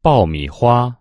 爆米花。